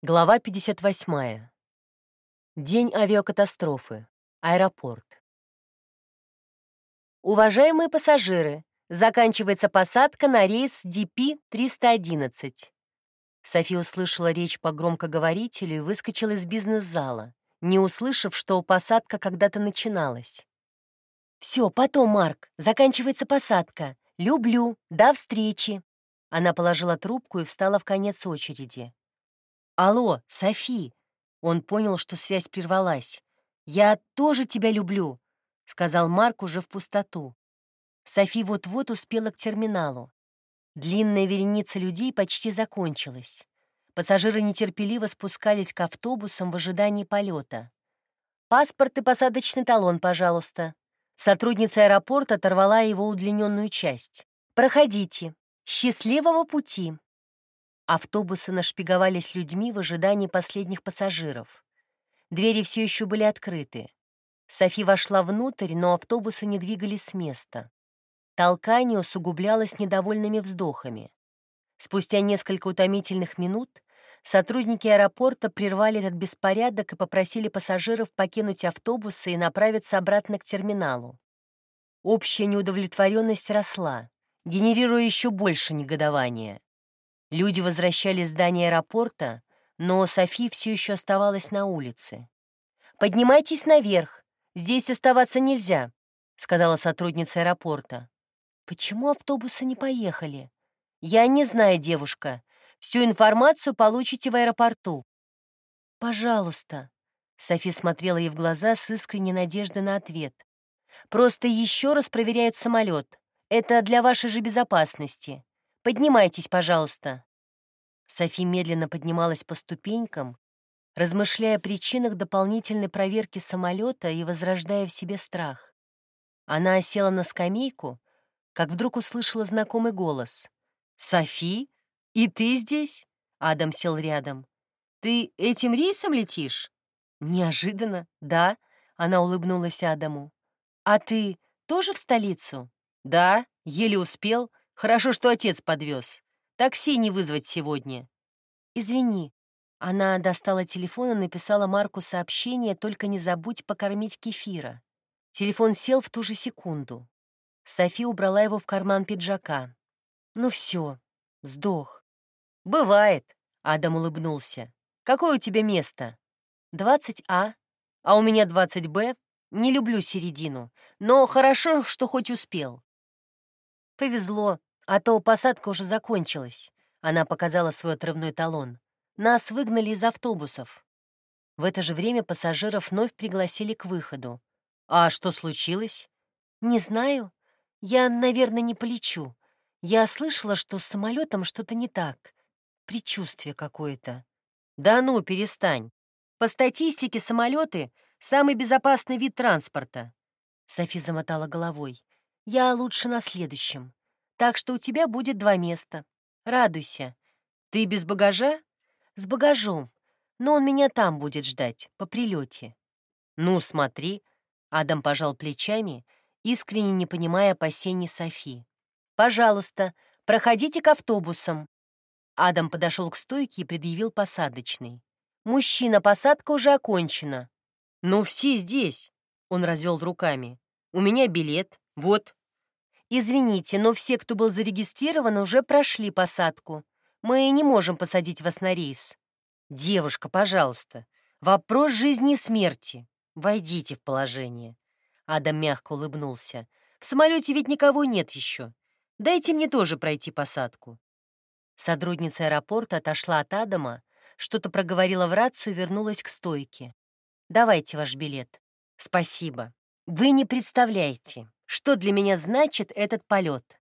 Глава 58. День авиакатастрофы. Аэропорт. Уважаемые пассажиры, заканчивается посадка на рейс DP-311. Софи услышала речь по громкоговорителю и выскочила из бизнес-зала, не услышав, что посадка когда-то начиналась. «Все, потом, Марк, заканчивается посадка. Люблю. До встречи». Она положила трубку и встала в конец очереди. «Алло, Софи!» Он понял, что связь прервалась. «Я тоже тебя люблю», — сказал Марк уже в пустоту. Софи вот-вот успела к терминалу. Длинная вереница людей почти закончилась. Пассажиры нетерпеливо спускались к автобусам в ожидании полета. «Паспорт и посадочный талон, пожалуйста». Сотрудница аэропорта оторвала его удлиненную часть. «Проходите. Счастливого пути!» Автобусы нашпиговались людьми в ожидании последних пассажиров. Двери все еще были открыты. Софи вошла внутрь, но автобусы не двигались с места. Толкание усугублялось недовольными вздохами. Спустя несколько утомительных минут сотрудники аэропорта прервали этот беспорядок и попросили пассажиров покинуть автобусы и направиться обратно к терминалу. Общая неудовлетворенность росла, генерируя еще больше негодования. Люди возвращались в здание аэропорта, но Софи все еще оставалась на улице. «Поднимайтесь наверх. Здесь оставаться нельзя», — сказала сотрудница аэропорта. «Почему автобусы не поехали?» «Я не знаю, девушка. Всю информацию получите в аэропорту». «Пожалуйста», — Софи смотрела ей в глаза с искренней надеждой на ответ. «Просто еще раз проверяют самолет. Это для вашей же безопасности. Поднимайтесь, пожалуйста». Софи медленно поднималась по ступенькам, размышляя о причинах дополнительной проверки самолета и возрождая в себе страх. Она села на скамейку, как вдруг услышала знакомый голос. «Софи? И ты здесь?» Адам сел рядом. «Ты этим рейсом летишь?» «Неожиданно, да», — она улыбнулась Адаму. «А ты тоже в столицу?» «Да, еле успел. Хорошо, что отец подвез. Такси не вызвать сегодня. Извини. Она достала телефон и написала Марку сообщение «Только не забудь покормить кефира». Телефон сел в ту же секунду. Софи убрала его в карман пиджака. «Ну все, сдох». «Бывает», — Адам улыбнулся. «Какое у тебя место?» «20 А, у меня 20 Б. Не люблю середину, но хорошо, что хоть успел». «Повезло. А то посадка уже закончилась. Она показала свой отрывной талон. Нас выгнали из автобусов. В это же время пассажиров вновь пригласили к выходу. А что случилось? Не знаю. Я, наверное, не полечу. Я слышала, что с самолетом что-то не так. Предчувствие какое-то. Да ну, перестань. По статистике, самолеты — самый безопасный вид транспорта. Софи замотала головой. Я лучше на следующем. Так что у тебя будет два места. Радуйся. Ты без багажа? С багажом. Но он меня там будет ждать, по прилете. Ну, смотри. Адам пожал плечами, искренне не понимая опасений Софи. Пожалуйста, проходите к автобусам. Адам подошел к стойке и предъявил посадочный. «Мужчина, посадка уже окончена». «Ну, все здесь», — он развел руками. «У меня билет. Вот, «Извините, но все, кто был зарегистрирован, уже прошли посадку. Мы не можем посадить вас на рейс». «Девушка, пожалуйста, вопрос жизни и смерти. Войдите в положение». Адам мягко улыбнулся. «В самолете ведь никого нет еще. Дайте мне тоже пройти посадку». Сотрудница аэропорта отошла от Адама, что-то проговорила в рацию и вернулась к стойке. «Давайте ваш билет». «Спасибо. Вы не представляете, что для меня значит этот полет?